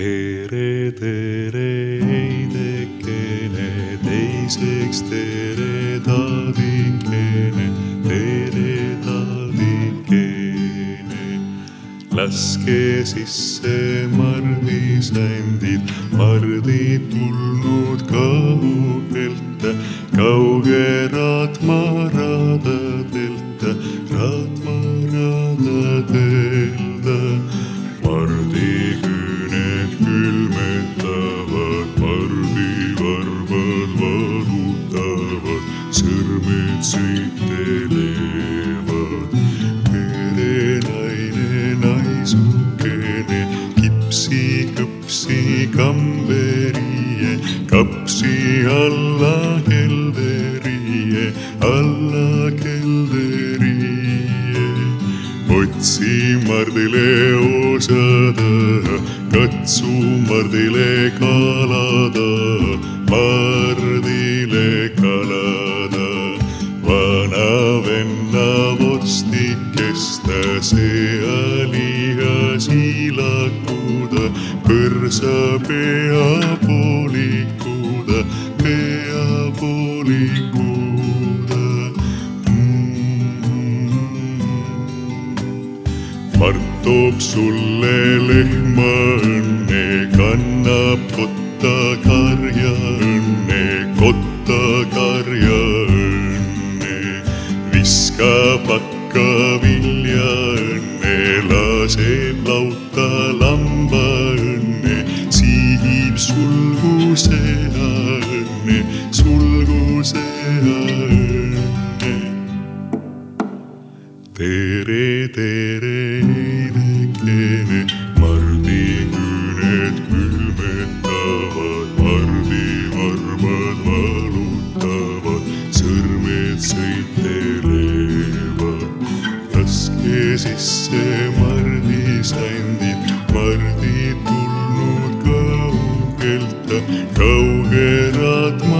tere heidekene, teiseks tere taadikene, tere taadikene. laske sisse mardisändid, mardid tulnud kaugelt, kauge Raatma radadelt, sõrmed sõitelevad. merenaine, naisukene, kipsi, kõpsi, kamberie, kapsi alla kelderie, alla kelderie. otsi mardile osada, katsu mardile kalada, vorstikesta sealiha silakuda, põrsa pea poolikuda, pea poolikuda Mart toob sulle lehma õnne, kannab kotta karja õnne, kotta karja õnne. viskab hakka vilja õnne, laseb lauta lamba õnne, sihib sulguse õnne, sulguse õnne. Tere, tere heidekene, sisse mardisändid, mardid tulnud kaugelt, kauge Raatma